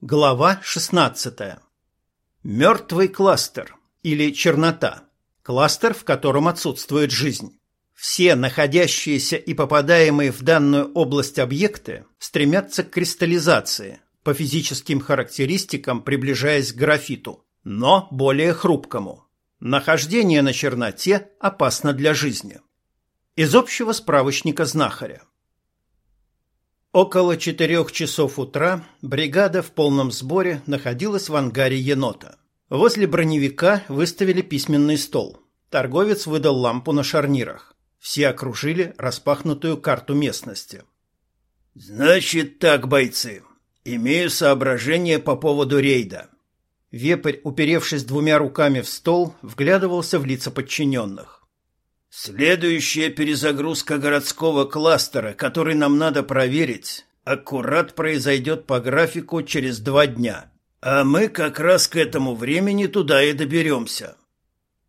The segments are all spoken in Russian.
Глава 16. Мертвый кластер или чернота. Кластер, в котором отсутствует жизнь. Все находящиеся и попадаемые в данную область объекты стремятся к кристаллизации, по физическим характеристикам приближаясь к графиту, но более хрупкому. Нахождение на черноте опасно для жизни. Из общего справочника знахаря. Около четырех часов утра бригада в полном сборе находилась в ангаре енота. Возле броневика выставили письменный стол. Торговец выдал лампу на шарнирах. Все окружили распахнутую карту местности. «Значит так, бойцы. Имею соображение по поводу рейда». Вепрь, уперевшись двумя руками в стол, вглядывался в лица подчиненных. Следующая перезагрузка городского кластера, который нам надо проверить, аккурат произойдет по графику через два дня. А мы как раз к этому времени туда и доберемся.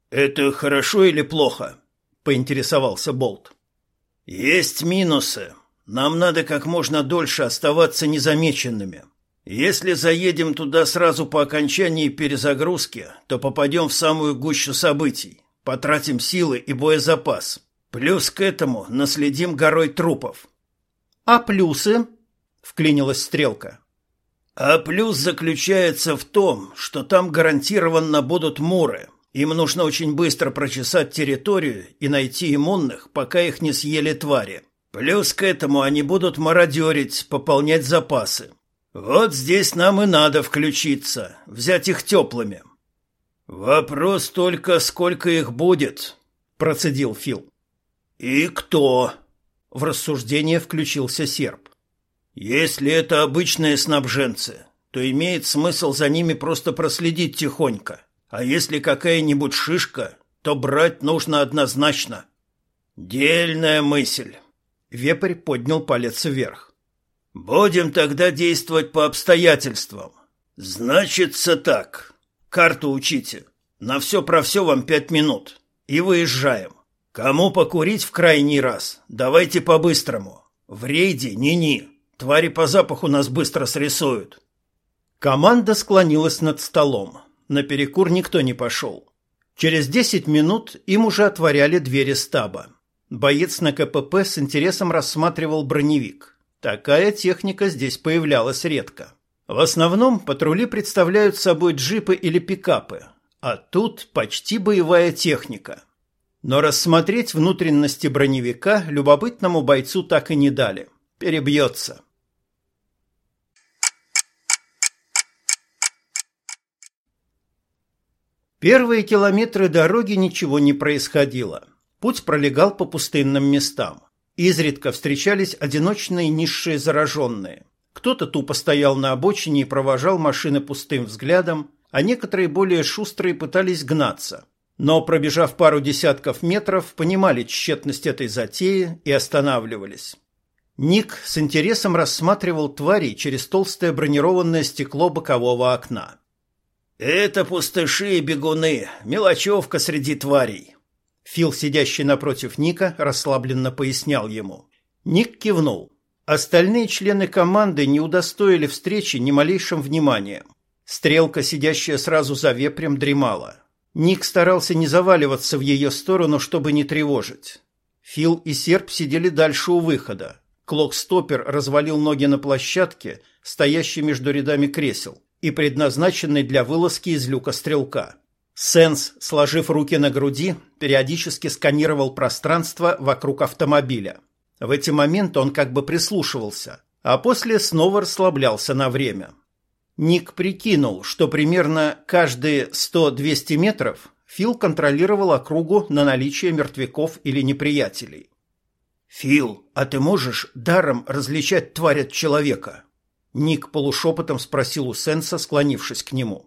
Это хорошо или плохо? Поинтересовался Болт. Есть минусы. Нам надо как можно дольше оставаться незамеченными. Если заедем туда сразу по окончании перезагрузки, то попадем в самую гущу событий. Потратим силы и боезапас. Плюс к этому наследим горой трупов. А плюсы? Вклинилась стрелка. А плюс заключается в том, что там гарантированно будут муры. Им нужно очень быстро прочесать территорию и найти иммунных, пока их не съели твари. Плюс к этому они будут мародерить, пополнять запасы. Вот здесь нам и надо включиться, взять их теплыми. «Вопрос только, сколько их будет», — процедил Фил. «И кто?» — в рассуждение включился серп. «Если это обычные снабженцы, то имеет смысл за ними просто проследить тихонько. А если какая-нибудь шишка, то брать нужно однозначно». «Дельная мысль». Вепрь поднял палец вверх. «Будем тогда действовать по обстоятельствам. Значится так». Карту учите. На все про все вам пять минут. И выезжаем. Кому покурить в крайний раз? Давайте по-быстрому. В рейде ни-ни. Твари по запаху нас быстро срисуют. Команда склонилась над столом. На перекур никто не пошел. Через десять минут им уже отворяли двери стаба. Боец на КПП с интересом рассматривал броневик. Такая техника здесь появлялась редко. В основном патрули представляют собой джипы или пикапы, а тут почти боевая техника. Но рассмотреть внутренности броневика любопытному бойцу так и не дали. Перебьется. Первые километры дороги ничего не происходило. Путь пролегал по пустынным местам. Изредка встречались одиночные низшие зараженные. Кто-то тупо стоял на обочине и провожал машины пустым взглядом, а некоторые более шустрые пытались гнаться. Но, пробежав пару десятков метров, понимали тщетность этой затеи и останавливались. Ник с интересом рассматривал тварей через толстое бронированное стекло бокового окна. «Это пустыши и бегуны, мелочевка среди тварей», Фил, сидящий напротив Ника, расслабленно пояснял ему. Ник кивнул. Остальные члены команды не удостоили встречи ни малейшим вниманием. Стрелка, сидящая сразу за вепрем, дремала. Ник старался не заваливаться в ее сторону, чтобы не тревожить. Фил и Серп сидели дальше у выхода. Клок-стопер развалил ноги на площадке, стоящей между рядами кресел, и предназначенной для вылазки из люка стрелка. Сенс, сложив руки на груди, периодически сканировал пространство вокруг автомобиля. В эти моменты он как бы прислушивался, а после снова расслаблялся на время. Ник прикинул, что примерно каждые 100-200 метров Фил контролировал округу на наличие мертвяков или неприятелей. «Фил, а ты можешь даром различать тварь от человека?» Ник полушепотом спросил у Сенса, склонившись к нему.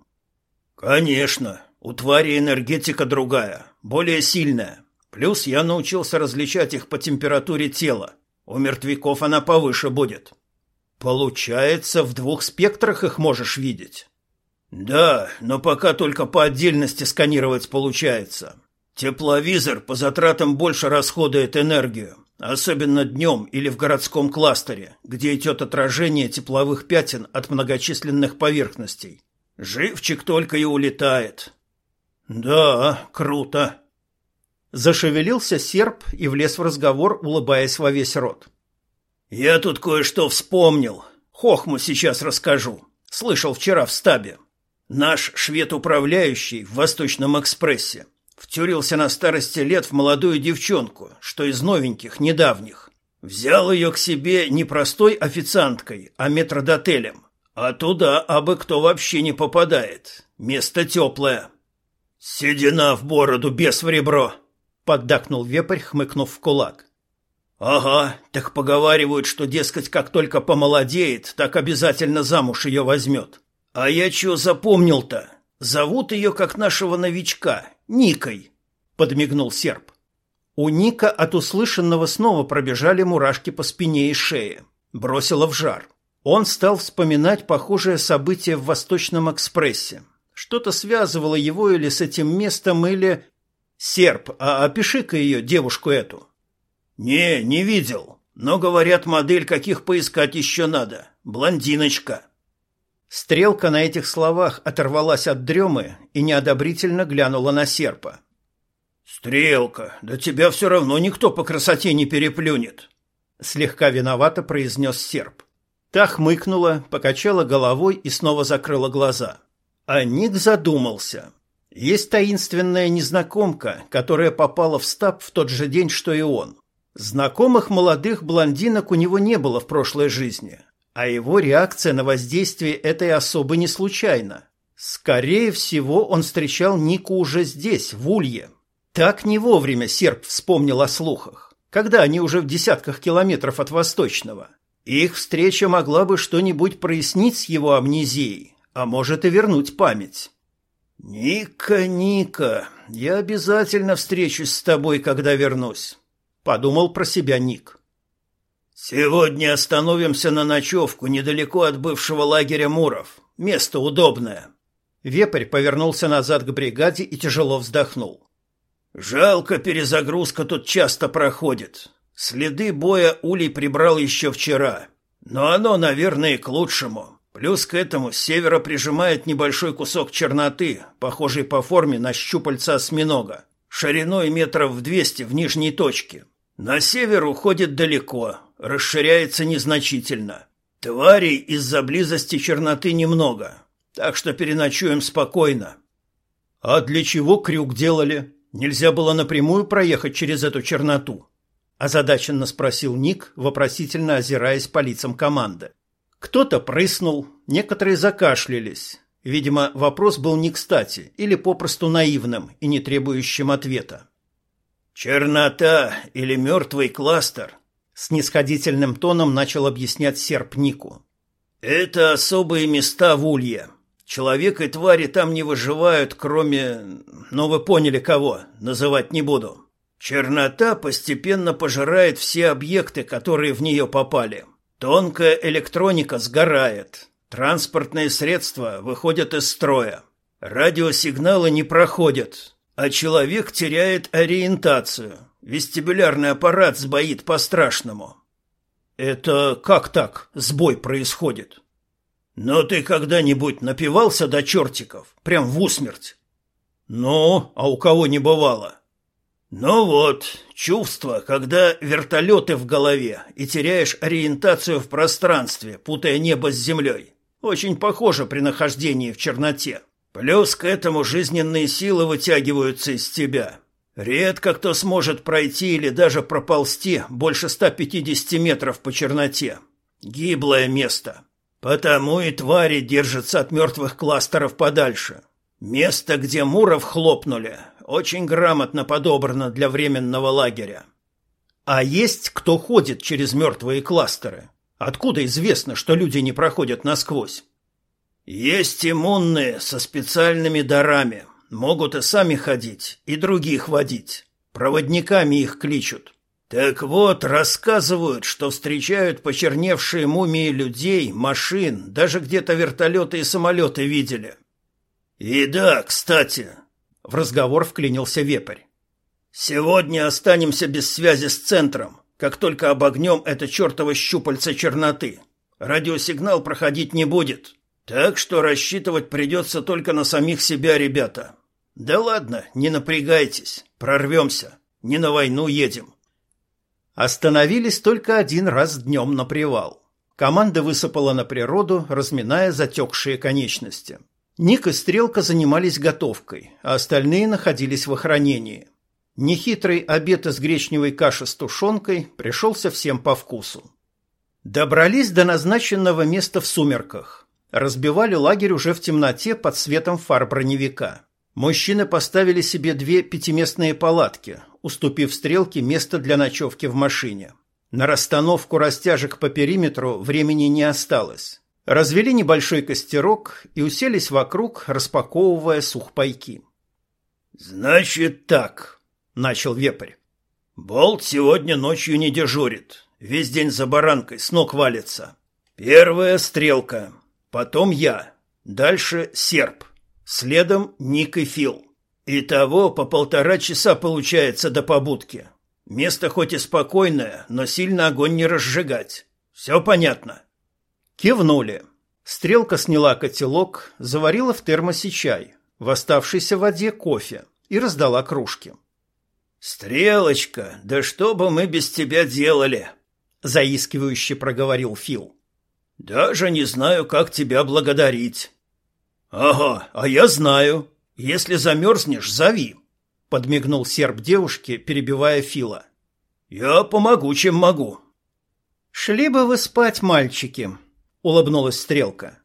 «Конечно. У твари энергетика другая, более сильная. Плюс я научился различать их по температуре тела. У мертвяков она повыше будет. Получается, в двух спектрах их можешь видеть? Да, но пока только по отдельности сканировать получается. Тепловизор по затратам больше расходует энергию, особенно днем или в городском кластере, где идет отражение тепловых пятен от многочисленных поверхностей. Живчик только и улетает. Да, круто. Зашевелился серп и влез в разговор, улыбаясь во весь рот. Я тут кое-что вспомнил. Хохму сейчас расскажу. Слышал вчера в стабе. Наш швед-управляющий в Восточном экспрессе втюрился на старости лет в молодую девчонку, что из новеньких, недавних. Взял ее к себе не простой официанткой, а метродотелем. А туда абы кто вообще не попадает. Место теплое. Седина в бороду, без в ребро, поддакнул вепрь, хмыкнув в кулак. Ага, так поговаривают, что, дескать, как только помолодеет, так обязательно замуж ее возьмет. А я что запомнил-то? Зовут ее как нашего новичка, Никой, подмигнул серп. У Ника от услышанного снова пробежали мурашки по спине и шее. Бросило в жар. Он стал вспоминать похожее событие в Восточном экспрессе. Что-то связывало его или с этим местом, или... Серп, а опиши-ка ее, девушку эту. Не, не видел. Но, говорят, модель каких поискать еще надо. Блондиночка. Стрелка на этих словах оторвалась от дремы и неодобрительно глянула на серпа. «Стрелка, да тебя все равно никто по красоте не переплюнет!» Слегка виновато произнес серп. Та хмыкнула, покачала головой и снова закрыла глаза. А Ник задумался. Есть таинственная незнакомка, которая попала в стаб в тот же день, что и он. Знакомых молодых блондинок у него не было в прошлой жизни, а его реакция на воздействие этой особы не случайна. Скорее всего, он встречал Нику уже здесь, в Улье. Так не вовремя серп вспомнил о слухах, когда они уже в десятках километров от Восточного – их встреча могла бы что-нибудь прояснить с его амнезией, а может и вернуть память. «Ника, Ника, я обязательно встречусь с тобой, когда вернусь», — подумал про себя Ник. «Сегодня остановимся на ночевку недалеко от бывшего лагеря Муров. Место удобное». Вепрь повернулся назад к бригаде и тяжело вздохнул. «Жалко, перезагрузка тут часто проходит. Следы боя Улей прибрал еще вчера, но оно, наверное, к лучшему. Плюс к этому с севера прижимает небольшой кусок черноты, похожий по форме на щупальца осьминога, шириной метров в двести в нижней точке. На север уходит далеко, расширяется незначительно. Тварей из-за близости черноты немного, так что переночуем спокойно. А для чего крюк делали? Нельзя было напрямую проехать через эту черноту озадаченно спросил Ник, вопросительно озираясь по лицам команды. Кто-то прыснул, некоторые закашлялись. Видимо, вопрос был не кстати или попросту наивным и не требующим ответа. «Чернота или мертвый кластер?» — снисходительным тоном начал объяснять серп Нику. «Это особые места в Улье. Человек и твари там не выживают, кроме... Ну, вы поняли кого, называть не буду. Чернота постепенно пожирает все объекты, которые в нее попали. Тонкая электроника сгорает. Транспортные средства выходят из строя. Радиосигналы не проходят, а человек теряет ориентацию. Вестибулярный аппарат сбоит по-страшному. Это как так сбой происходит? Но ты когда-нибудь напивался до чертиков, прям в усмерть? Ну, а у кого не бывало? Ну вот, чувство, когда вертолеты в голове и теряешь ориентацию в пространстве, путая небо с землей. Очень похоже при нахождении в черноте. Плюс к этому жизненные силы вытягиваются из тебя. Редко кто сможет пройти или даже проползти больше 150 метров по черноте. Гиблое место. Потому и твари держатся от мертвых кластеров подальше. Место, где муров хлопнули, очень грамотно подобрано для временного лагеря. А есть кто ходит через мертвые кластеры? Откуда известно, что люди не проходят насквозь? Есть иммунные со специальными дарами. Могут и сами ходить, и других водить. Проводниками их кличут. Так вот, рассказывают, что встречают почерневшие мумии людей, машин, даже где-то вертолеты и самолеты видели. И да, кстати, в разговор вклинился вепрь. «Сегодня останемся без связи с центром. как только обогнем это чертово щупальце черноты. Радиосигнал проходить не будет. Так что рассчитывать придется только на самих себя, ребята. Да ладно, не напрягайтесь, прорвемся. Не на войну едем. Остановились только один раз днем на привал. Команда высыпала на природу, разминая затекшие конечности. Ник и Стрелка занимались готовкой, а остальные находились в охранении. Нехитрый обед из гречневой каши с тушенкой пришелся всем по вкусу. Добрались до назначенного места в сумерках. Разбивали лагерь уже в темноте под светом фар броневика. Мужчины поставили себе две пятиместные палатки, уступив стрелке место для ночевки в машине. На расстановку растяжек по периметру времени не осталось. Развели небольшой костерок и уселись вокруг, распаковывая сухпайки. «Значит так», — начал вепрь. «Болт сегодня ночью не дежурит. Весь день за баранкой, с ног валится. Первая стрелка, потом я, дальше серп, следом Ник и Фил. Итого по полтора часа получается до побудки. Место хоть и спокойное, но сильно огонь не разжигать. Все понятно?» Кивнули. Стрелка сняла котелок, заварила в термосе чай, в оставшейся воде кофе и раздала кружки. «Стрелочка, да что бы мы без тебя делали?» — заискивающе проговорил Фил. «Даже не знаю, как тебя благодарить». «Ага, а я знаю. Если замерзнешь, зови», — подмигнул серб девушке, перебивая Фила. «Я помогу, чем могу». «Шли бы вы спать, мальчики», — улыбнулась Стрелка.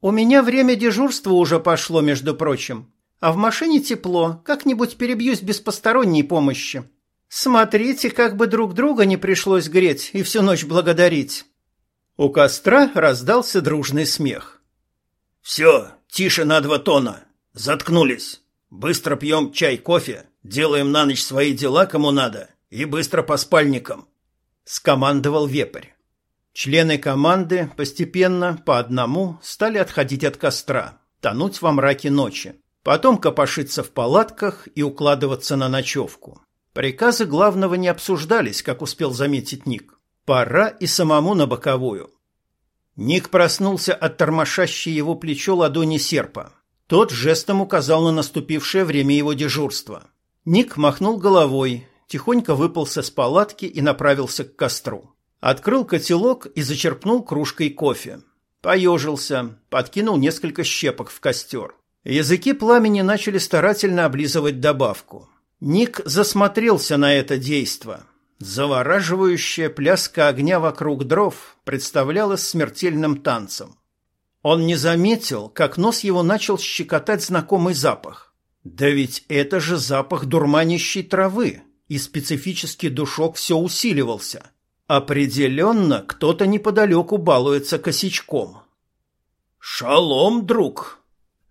«У меня время дежурства уже пошло, между прочим. А в машине тепло, как-нибудь перебьюсь без посторонней помощи. Смотрите, как бы друг друга не пришлось греть и всю ночь благодарить. У костра раздался дружный смех. «Все, тише на два тона. Заткнулись. Быстро пьем чай, кофе, делаем на ночь свои дела, кому надо, и быстро по спальникам», — скомандовал вепрь. Члены команды постепенно, по одному, стали отходить от костра, тонуть во мраке ночи. Потом копошиться в палатках и укладываться на ночевку. Приказы главного не обсуждались, как успел заметить Ник. Пора и самому на боковую. Ник проснулся от тормошащей его плечо ладони серпа. Тот жестом указал на наступившее время его дежурства. Ник махнул головой, тихонько выпался с палатки и направился к костру. Открыл котелок и зачерпнул кружкой кофе. Поежился, подкинул несколько щепок в костер. Языки пламени начали старательно облизывать добавку. Ник засмотрелся на это действо. Завораживающая пляска огня вокруг дров представлялась смертельным танцем. Он не заметил, как нос его начал щекотать знакомый запах. Да ведь это же запах дурманящей травы, и специфический душок все усиливался. Определенно, кто-то неподалеку балуется косячком. «Шалом, друг!»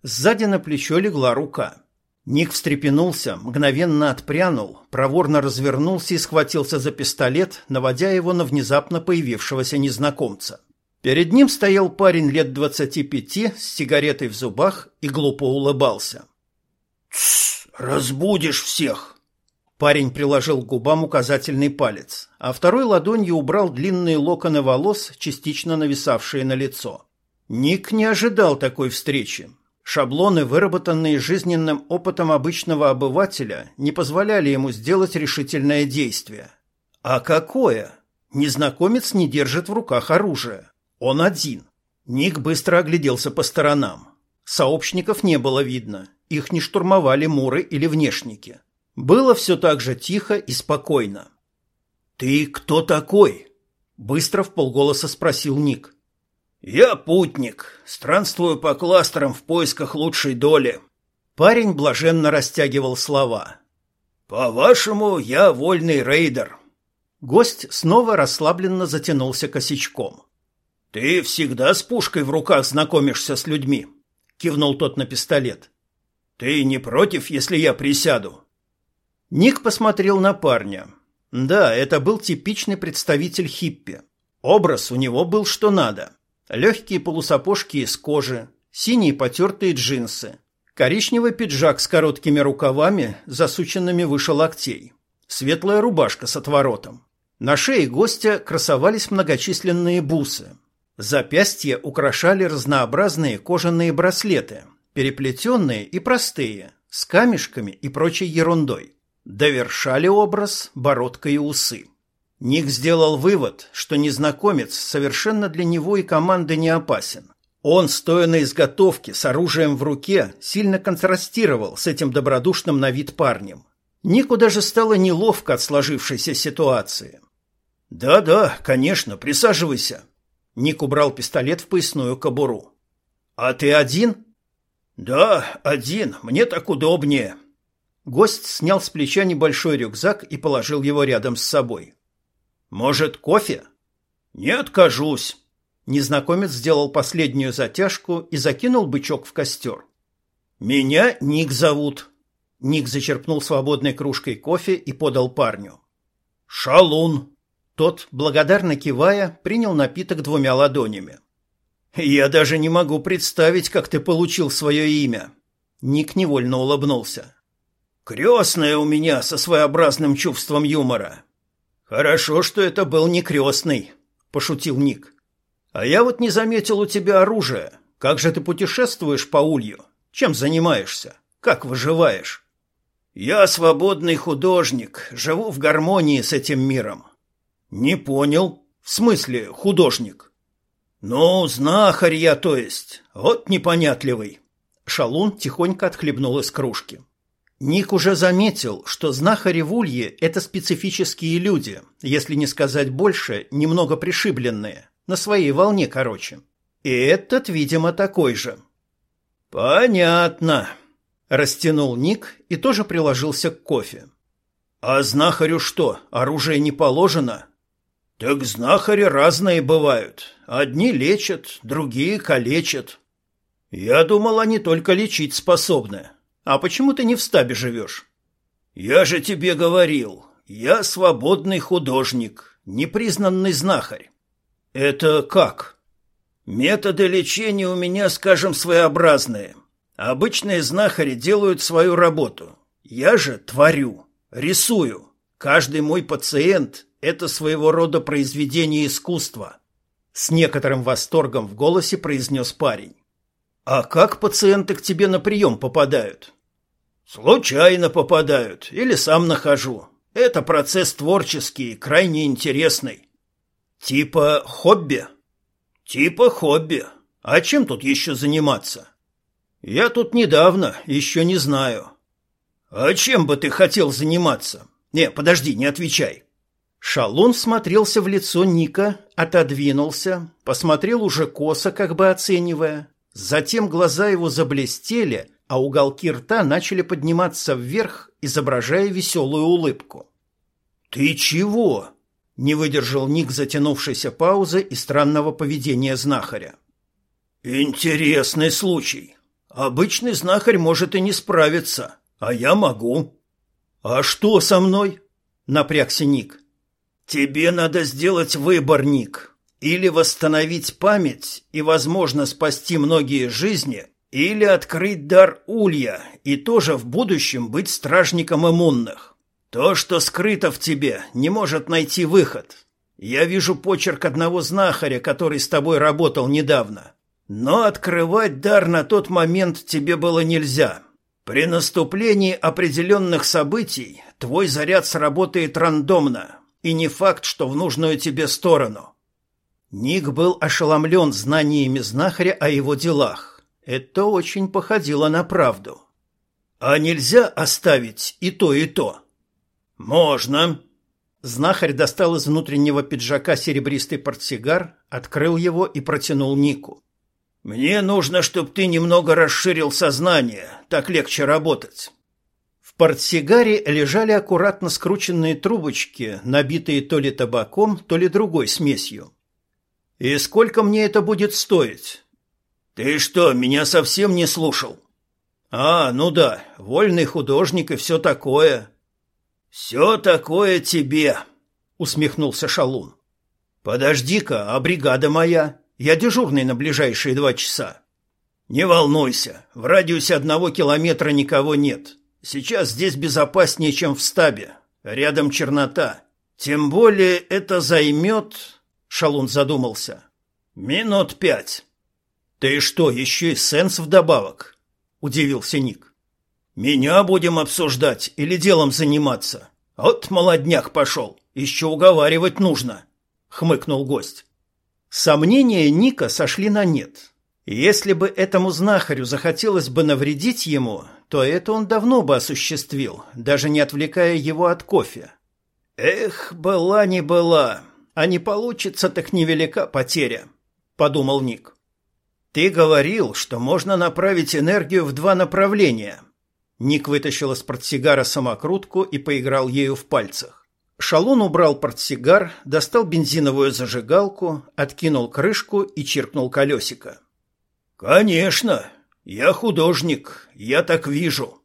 Сзади на плечо легла рука. Ник встрепенулся, мгновенно отпрянул, проворно развернулся и схватился за пистолет, наводя его на внезапно появившегося незнакомца. Перед ним стоял парень лет двадцати пяти с сигаретой в зубах и глупо улыбался. «Тссс, разбудишь всех!» Парень приложил к губам указательный палец, а второй ладонью убрал длинные локоны волос, частично нависавшие на лицо. Ник не ожидал такой встречи. Шаблоны, выработанные жизненным опытом обычного обывателя, не позволяли ему сделать решительное действие. А какое? Незнакомец не держит в руках оружие. Он один. Ник быстро огляделся по сторонам. Сообщников не было видно. Их не штурмовали муры или внешники. Было все так же тихо и спокойно. «Ты кто такой?» Быстро в полголоса спросил Ник. «Я путник, странствую по кластерам в поисках лучшей доли». Парень блаженно растягивал слова. «По-вашему, я вольный рейдер». Гость снова расслабленно затянулся косячком. «Ты всегда с пушкой в руках знакомишься с людьми», — кивнул тот на пистолет. «Ты не против, если я присяду?» Ник посмотрел на парня. Да, это был типичный представитель хиппи. Образ у него был что надо. Легкие полусапожки из кожи, синие потертые джинсы, коричневый пиджак с короткими рукавами, засученными выше локтей, светлая рубашка с отворотом. На шее гостя красовались многочисленные бусы. Запястья украшали разнообразные кожаные браслеты, переплетенные и простые, с камешками и прочей ерундой. Довершали образ бородка и усы. Ник сделал вывод, что незнакомец совершенно для него и команды не опасен. Он, стоя на изготовке с оружием в руке, сильно контрастировал с этим добродушным на вид парнем. Нику даже стало неловко от сложившейся ситуации. «Да-да, конечно, присаживайся». Ник убрал пистолет в поясную кобуру. «А ты один?» «Да, один. Мне так удобнее». Гость снял с плеча небольшой рюкзак и положил его рядом с собой. «Может, кофе?» «Не откажусь». Незнакомец сделал последнюю затяжку и закинул бычок в костер. «Меня Ник зовут». Ник зачерпнул свободной кружкой кофе и подал парню. «Шалун». Тот, благодарно кивая, принял напиток двумя ладонями. «Я даже не могу представить, как ты получил свое имя». Ник невольно улыбнулся. «Крестная у меня со своеобразным чувством юмора. «Хорошо, что это был не крестный», — пошутил Ник. «А я вот не заметил у тебя оружия. Как же ты путешествуешь по улью? Чем занимаешься? Как выживаешь?» «Я свободный художник, живу в гармонии с этим миром». «Не понял. В смысле художник?» «Ну, знахарь я, то есть. Вот непонятливый». Шалун тихонько отхлебнул из кружки. Ник уже заметил, что знахари в Улье – это специфические люди, если не сказать больше, немного пришибленные, на своей волне короче. И этот, видимо, такой же. «Понятно», – растянул Ник и тоже приложился к кофе. «А знахарю что, оружие не положено?» «Так знахари разные бывают. Одни лечат, другие калечат». «Я думал, они только лечить способны». А почему ты не в стабе живешь? Я же тебе говорил, я свободный художник, непризнанный знахарь. Это как? Методы лечения у меня, скажем, своеобразные. Обычные знахари делают свою работу. Я же творю, рисую. Каждый мой пациент – это своего рода произведение искусства. С некоторым восторгом в голосе произнес парень. «А как пациенты к тебе на прием попадают?» «Случайно попадают или сам нахожу. Это процесс творческий, крайне интересный». «Типа хобби?» «Типа хобби. А чем тут еще заниматься?» «Я тут недавно, еще не знаю». «А чем бы ты хотел заниматься?» «Не, подожди, не отвечай». Шалун смотрелся в лицо Ника, отодвинулся, посмотрел уже косо, как бы оценивая, Затем глаза его заблестели, а уголки рта начали подниматься вверх, изображая веселую улыбку. «Ты чего?» – не выдержал Ник затянувшейся паузы и странного поведения знахаря. «Интересный случай. Обычный знахарь может и не справиться, а я могу». «А что со мной?» – напрягся Ник. «Тебе надо сделать выбор, Ник. Или восстановить память и, возможно, спасти многие жизни, или открыть дар улья и тоже в будущем быть стражником иммунных. То, что скрыто в тебе, не может найти выход. Я вижу почерк одного знахаря, который с тобой работал недавно. Но открывать дар на тот момент тебе было нельзя. При наступлении определенных событий твой заряд сработает рандомно, и не факт, что в нужную тебе сторону. Ник был ошеломлен знаниями знахаря о его делах. Это очень походило на правду. «А нельзя оставить и то, и то?» «Можно». Знахарь достал из внутреннего пиджака серебристый портсигар, открыл его и протянул Нику. «Мне нужно, чтобы ты немного расширил сознание, так легче работать». В портсигаре лежали аккуратно скрученные трубочки, набитые то ли табаком, то ли другой смесью. «И сколько мне это будет стоить?» «Ты что, меня совсем не слушал?» «А, ну да, вольный художник и все такое». «Все такое тебе», — усмехнулся Шалун. «Подожди-ка, а бригада моя? Я дежурный на ближайшие два часа». «Не волнуйся, в радиусе одного километра никого нет. Сейчас здесь безопаснее, чем в стабе. Рядом чернота. Тем более это займет... Шалун задумался. Минут пять. Ты что, еще и сенс вдобавок? Удивился Ник. Меня будем обсуждать или делом заниматься? Вот молодняк пошел, еще уговаривать нужно, хмыкнул гость. Сомнения Ника сошли на нет. Если бы этому знахарю захотелось бы навредить ему, то это он давно бы осуществил, даже не отвлекая его от кофе. Эх, была не была, а не получится так невелика потеря, подумал Ник. Ты говорил, что можно направить энергию в два направления. Ник вытащил из портсигара самокрутку и поиграл ею в пальцах. Шалун убрал портсигар, достал бензиновую зажигалку, откинул крышку и чиркнул колесико. «Конечно! Я художник, я так вижу!»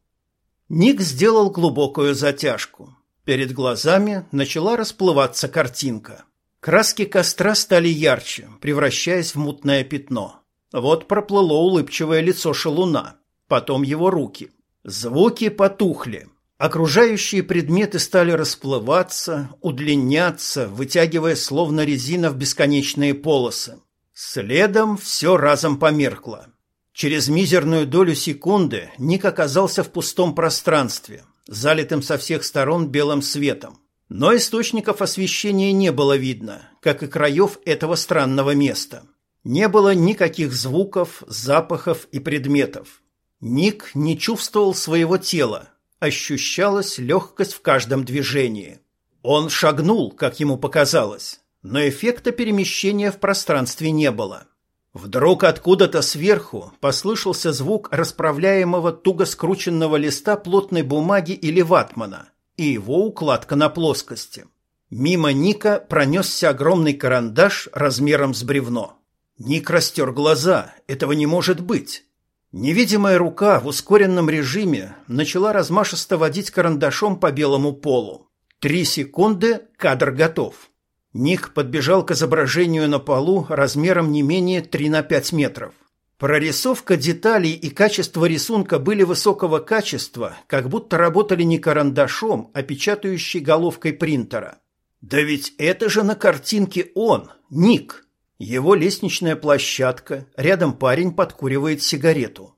Ник сделал глубокую затяжку. Перед глазами начала расплываться картинка. Краски костра стали ярче, превращаясь в мутное пятно. Вот проплыло улыбчивое лицо шалуна, потом его руки. Звуки потухли, Окружающие предметы стали расплываться, удлиняться, вытягивая словно резина в бесконечные полосы. Следом все разом померкло. Через мизерную долю секунды Ник оказался в пустом пространстве, залитым со всех сторон белым светом. Но источников освещения не было видно, как и краев этого странного места. Не было никаких звуков, запахов и предметов. Ник не чувствовал своего тела, Ощущалась легкость в каждом движении. Он шагнул, как ему показалось, но эффекта перемещения в пространстве не было. Вдруг откуда-то сверху послышался звук расправляемого туго скрученного листа плотной бумаги или ватмана и его укладка на плоскости. Мимо Ника пронесся огромный карандаш размером с бревно. Ник растер глаза. Этого не может быть. Невидимая рука в ускоренном режиме начала размашисто водить карандашом по белому полу. Три секунды, кадр готов. Ник подбежал к изображению на полу размером не менее 3 на 5 метров. Прорисовка деталей и качество рисунка были высокого качества, как будто работали не карандашом, а печатающей головкой принтера. Да ведь это же на картинке он, Ник. Его лестничная площадка, рядом парень подкуривает сигарету.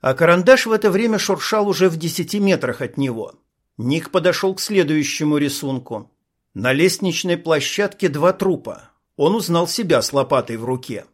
А карандаш в это время шуршал уже в десяти метрах от него. Ник подошел к следующему рисунку. На лестничной площадке два трупа. Он узнал себя с лопатой в руке.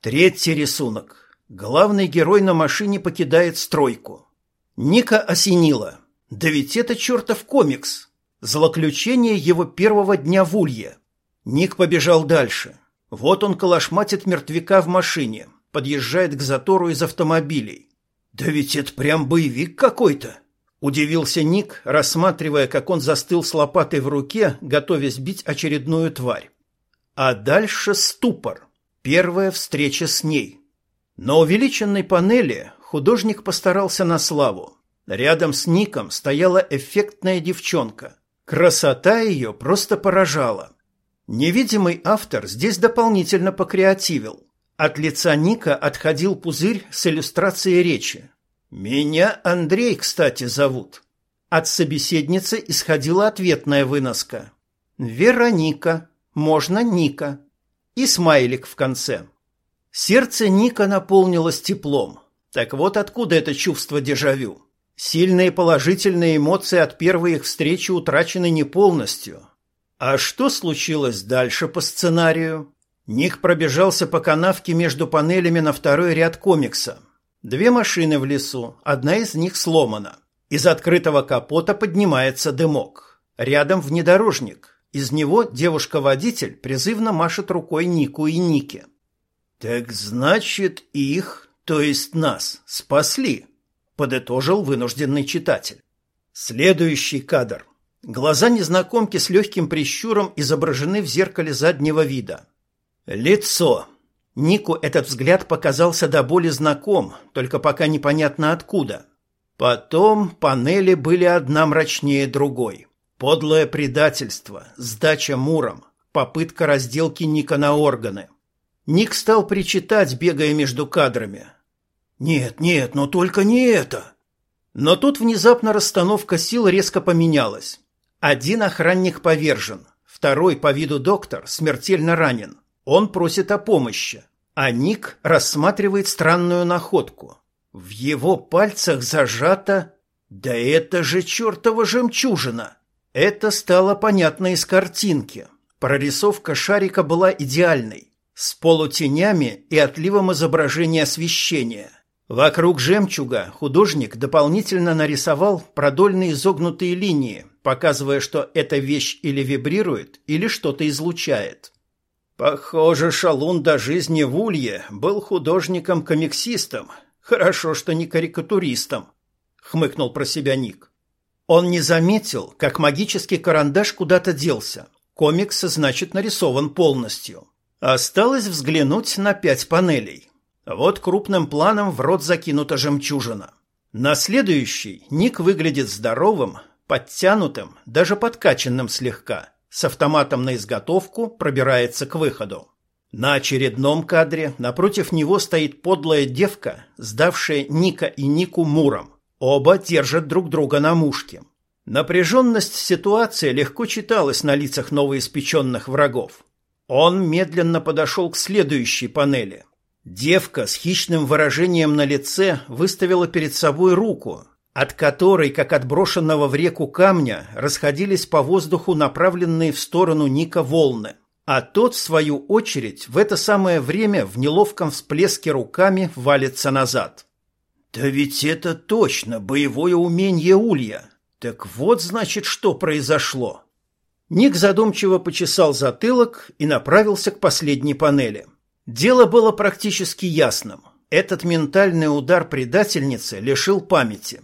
Третий рисунок. Главный герой на машине покидает стройку. Ника осенило. Да ведь это чертов комикс. Злоключение его первого дня в Улье. Ник побежал дальше. Вот он колошматит мертвяка в машине, подъезжает к затору из автомобилей. Да ведь это прям боевик какой-то. Удивился Ник, рассматривая, как он застыл с лопатой в руке, готовясь бить очередную тварь. А дальше ступор. Первая встреча с ней. На увеличенной панели художник постарался на славу. Рядом с Ником стояла эффектная девчонка. Красота ее просто поражала. Невидимый автор здесь дополнительно покреативил. От лица Ника отходил пузырь с иллюстрацией речи. «Меня Андрей, кстати, зовут». От собеседницы исходила ответная выноска. «Вероника. Можно Ника». И смайлик в конце. Сердце Ника наполнилось теплом. Так вот откуда это чувство дежавю. Сильные положительные эмоции от первой их встречи утрачены не полностью, а что случилось дальше по сценарию? Ник пробежался по канавке между панелями на второй ряд комикса. Две машины в лесу, одна из них сломана. Из открытого капота поднимается дымок. Рядом внедорожник. Из него девушка-водитель призывно машет рукой Нику и Нике. «Так значит, их, то есть нас, спасли», — подытожил вынужденный читатель. Следующий кадр. Глаза незнакомки с легким прищуром изображены в зеркале заднего вида. Лицо. Нику этот взгляд показался до боли знаком, только пока непонятно откуда. Потом панели были одна мрачнее другой. Подлое предательство, сдача Муром, попытка разделки Ника на органы. Ник стал причитать, бегая между кадрами. «Нет, нет, но только не это!» Но тут внезапно расстановка сил резко поменялась. Один охранник повержен, Второй по виду доктор смертельно ранен. Он просит о помощи. А Ник рассматривает странную находку. В его пальцах зажата... Да это же чертова жемчужина! Это стало понятно из картинки. Прорисовка шарика была идеальной, с полутенями и отливом изображения освещения. Вокруг жемчуга художник дополнительно нарисовал продольные изогнутые линии, показывая, что эта вещь или вибрирует, или что-то излучает. Похоже, Шалун до жизни в Улье был художником-комиксистом. Хорошо, что не карикатуристом, хмыкнул про себя Ник. Он не заметил, как магический карандаш куда-то делся. Комикс, значит, нарисован полностью. Осталось взглянуть на пять панелей. Вот крупным планом в рот закинута жемчужина. На следующий Ник выглядит здоровым, подтянутым, даже подкачанным слегка. С автоматом на изготовку пробирается к выходу. На очередном кадре напротив него стоит подлая девка, сдавшая Ника и Нику Муром. Оба держат друг друга на мушке. Напряженность ситуации легко читалась на лицах новоиспеченных врагов. Он медленно подошел к следующей панели. Девка с хищным выражением на лице выставила перед собой руку, от которой, как от брошенного в реку камня, расходились по воздуху направленные в сторону Ника волны. А тот, в свою очередь, в это самое время в неловком всплеске руками валится назад. Да ведь это точно боевое умение Улья. Так вот, значит, что произошло. Ник задумчиво почесал затылок и направился к последней панели. Дело было практически ясным. Этот ментальный удар предательницы лишил памяти.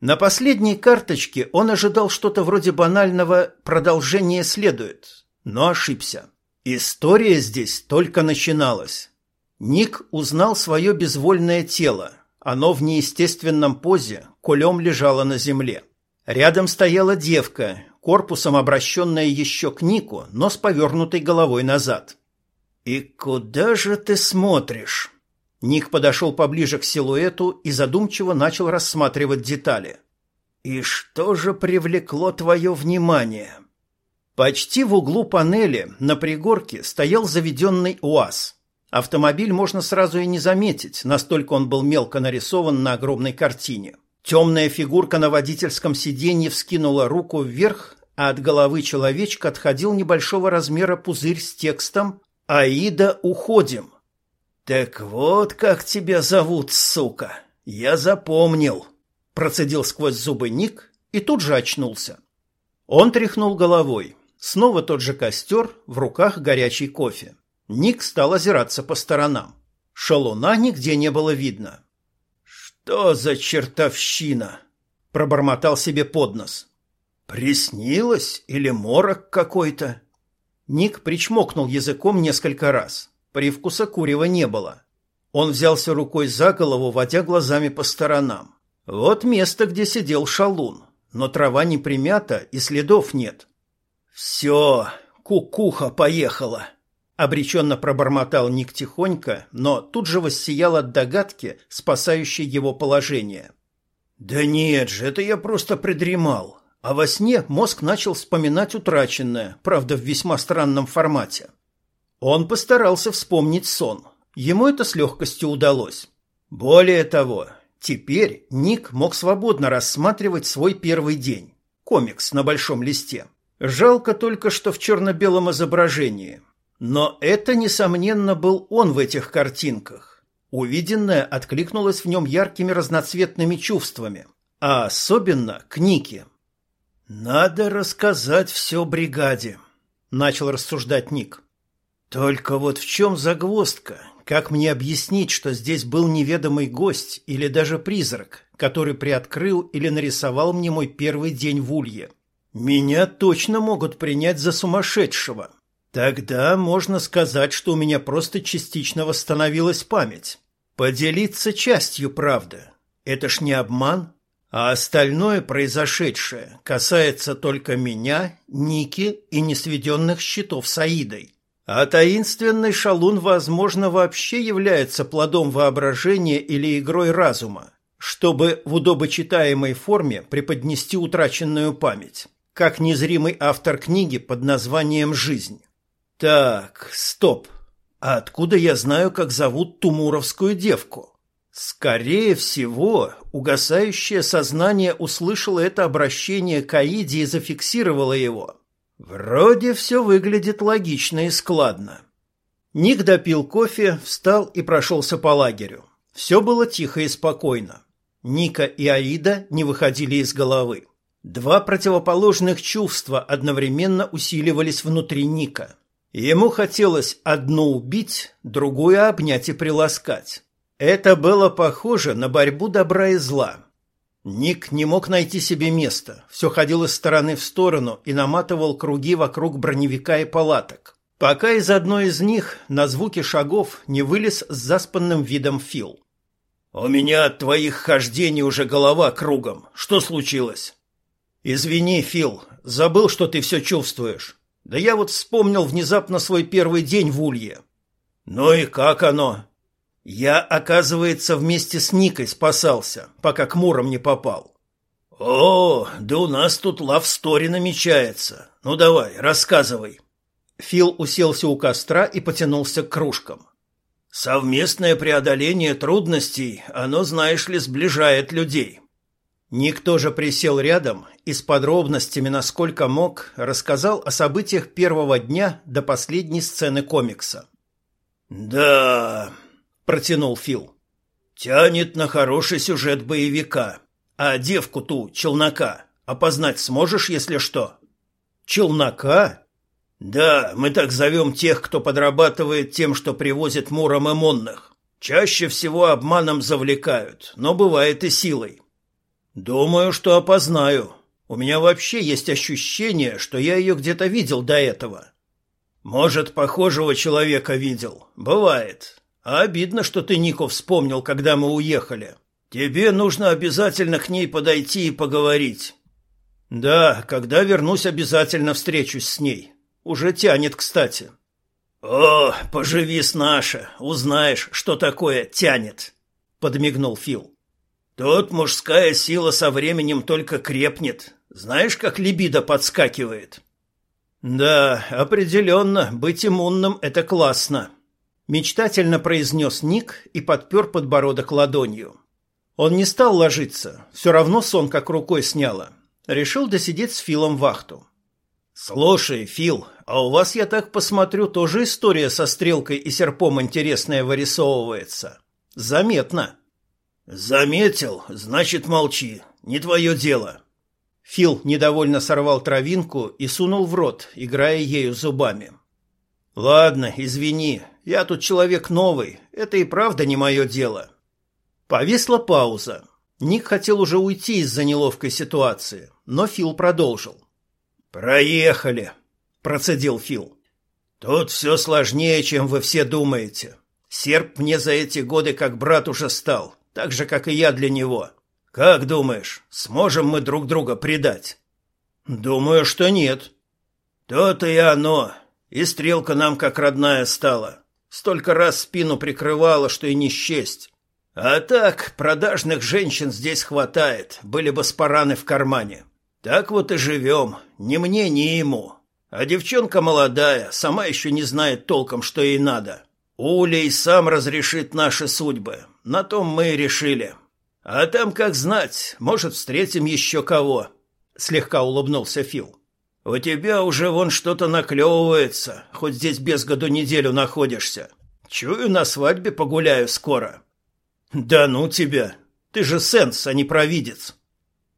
На последней карточке он ожидал что-то вроде банального «продолжение следует», но ошибся. История здесь только начиналась. Ник узнал свое безвольное тело – оно в неестественном позе кулем лежало на земле. Рядом стояла девка, корпусом обращенная еще к Нику, но с повернутой головой назад. «И куда же ты смотришь?» Ник подошел поближе к силуэту и задумчиво начал рассматривать детали. «И что же привлекло твое внимание?» Почти в углу панели на пригорке стоял заведенный УАЗ. Автомобиль можно сразу и не заметить, настолько он был мелко нарисован на огромной картине. Темная фигурка на водительском сиденье вскинула руку вверх, а от головы человечка отходил небольшого размера пузырь с текстом «Аида, уходим». «Так вот как тебя зовут, сука! Я запомнил!» Процедил сквозь зубы Ник и тут же очнулся. Он тряхнул головой. Снова тот же костер, в руках горячий кофе. Ник стал озираться по сторонам. Шалуна нигде не было видно. «Что за чертовщина?» — пробормотал себе под нос. «Приснилось или морок какой-то?» Ник причмокнул языком несколько раз. Привкуса курева не было. Он взялся рукой за голову, водя глазами по сторонам. Вот место, где сидел шалун, но трава не примята и следов нет. «Все, кукуха поехала!» Обреченно пробормотал Ник тихонько, но тут же воссиял от догадки, спасающей его положение. «Да нет же, это я просто придремал». А во сне мозг начал вспоминать утраченное, правда, в весьма странном формате. Он постарался вспомнить сон. Ему это с легкостью удалось. Более того, теперь Ник мог свободно рассматривать свой первый день. Комикс на большом листе. Жалко только, что в черно-белом изображении. Но это, несомненно, был он в этих картинках. Увиденное откликнулось в нем яркими разноцветными чувствами, а особенно к Нике. «Надо рассказать все бригаде», — начал рассуждать Ник. «Только вот в чем загвоздка? Как мне объяснить, что здесь был неведомый гость или даже призрак, который приоткрыл или нарисовал мне мой первый день в Улье? Меня точно могут принять за сумасшедшего, Тогда можно сказать, что у меня просто частично восстановилась память. Поделиться частью правды. Это ж не обман. А остальное произошедшее касается только меня, Ники и несведенных счетов с Аидой. А таинственный шалун, возможно, вообще является плодом воображения или игрой разума, чтобы в удобочитаемой форме преподнести утраченную память. как незримый автор книги под названием «Жизнь». Так, стоп. А откуда я знаю, как зовут тумуровскую девку? Скорее всего, угасающее сознание услышало это обращение к Аиде и зафиксировало его. Вроде все выглядит логично и складно. Ник допил кофе, встал и прошелся по лагерю. Все было тихо и спокойно. Ника и Аида не выходили из головы. Два противоположных чувства одновременно усиливались внутри Ника. Ему хотелось одно убить, другое обнять и приласкать. Это было похоже на борьбу добра и зла. Ник не мог найти себе места, все ходил из стороны в сторону и наматывал круги вокруг броневика и палаток, пока из одной из них на звуки шагов не вылез с заспанным видом Фил. «У меня от твоих хождений уже голова кругом. Что случилось?» «Извини, Фил, забыл, что ты все чувствуешь. Да я вот вспомнил внезапно свой первый день в Улье. Ну и как оно? Я, оказывается, вместе с Никой спасался, пока к Мурам не попал. О, да у нас тут лавстори намечается. Ну давай, рассказывай. Фил уселся у костра и потянулся к кружкам. Совместное преодоление трудностей, оно, знаешь ли, сближает людей. Никто же присел рядом и с подробностями, насколько мог, рассказал о событиях первого дня до последней сцены комикса. «Да...» — протянул Фил. «Тянет на хороший сюжет боевика. А девку ту, челнока, опознать сможешь, если что?» «Челнока?» «Да, мы так зовем тех, кто подрабатывает тем, что привозит муром и монных. Чаще всего обманом завлекают, но бывает и силой. «Думаю, что опознаю. У меня вообще есть ощущение, что я ее где-то видел до этого». «Может, похожего человека видел. Бывает. А обидно, что ты Нику вспомнил, когда мы уехали. Тебе нужно обязательно к ней подойти и поговорить». «Да, когда вернусь, обязательно встречусь с ней. Уже тянет, кстати». «О, поживи с наша, узнаешь, что такое тянет», — подмигнул Фил. Тут мужская сила со временем только крепнет. Знаешь, как либидо подскакивает? Да, определенно, быть иммунным — это классно. Мечтательно произнес Ник и подпер подбородок ладонью. Он не стал ложиться, все равно сон как рукой сняло. Решил досидеть с Филом вахту. «Слушай, Фил, а у вас, я так посмотрю, тоже история со стрелкой и серпом интересная вырисовывается. Заметно». «Заметил, значит, молчи. Не твое дело». Фил недовольно сорвал травинку и сунул в рот, играя ею зубами. «Ладно, извини, я тут человек новый, это и правда не мое дело». Повисла пауза. Ник хотел уже уйти из-за неловкой ситуации, но Фил продолжил. «Проехали», — процедил Фил. «Тут все сложнее, чем вы все думаете. Серп мне за эти годы как брат уже стал, так же, как и я для него. Как думаешь, сможем мы друг друга предать? Думаю, что нет. То-то и оно. И стрелка нам как родная стала. Столько раз спину прикрывала, что и не счесть. А так, продажных женщин здесь хватает, были бы спараны в кармане. Так вот и живем, ни мне, ни ему. А девчонка молодая, сама еще не знает толком, что ей надо. Улей сам разрешит наши судьбы. На том мы и решили. А там, как знать, может, встретим еще кого. Слегка улыбнулся Фил. У тебя уже вон что-то наклевывается, хоть здесь без году неделю находишься. Чую, на свадьбе погуляю скоро. Да ну тебя. Ты же сенс, а не провидец.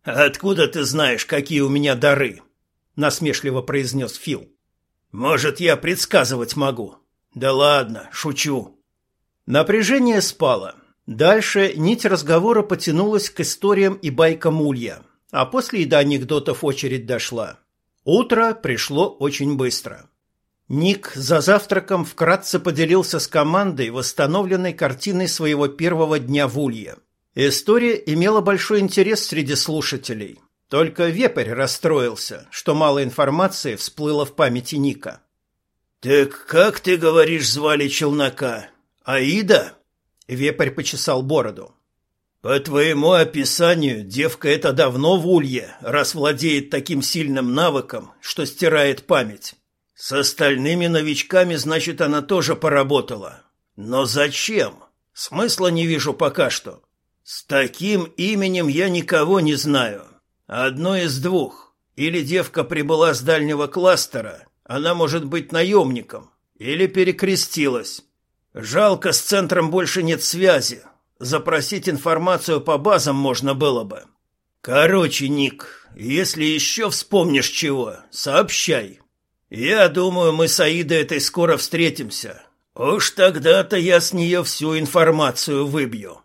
Откуда ты знаешь, какие у меня дары? Насмешливо произнес Фил. Может, я предсказывать могу. Да ладно, шучу. Напряжение спало. Дальше нить разговора потянулась к историям и байкам Улья, а после и до анекдотов очередь дошла. Утро пришло очень быстро. Ник за завтраком вкратце поделился с командой восстановленной картиной своего первого дня в Улье. История имела большой интерес среди слушателей. Только Вепрь расстроился, что мало информации всплыло в памяти Ника. «Так как ты говоришь, звали челнока? Аида?» Вепрь почесал бороду. По твоему описанию, девка эта давно в улье, раз владеет таким сильным навыком, что стирает память. С остальными новичками, значит, она тоже поработала. Но зачем? Смысла не вижу пока что. С таким именем я никого не знаю. Одно из двух. Или девка прибыла с дальнего кластера, она может быть наемником, или перекрестилась. Жалко, с центром больше нет связи, Запросить информацию по базам можно было бы. Короче, Ник, если еще вспомнишь чего, сообщай. Я думаю, мы с Аидой этой скоро встретимся. Уж тогда-то я с нее всю информацию выбью.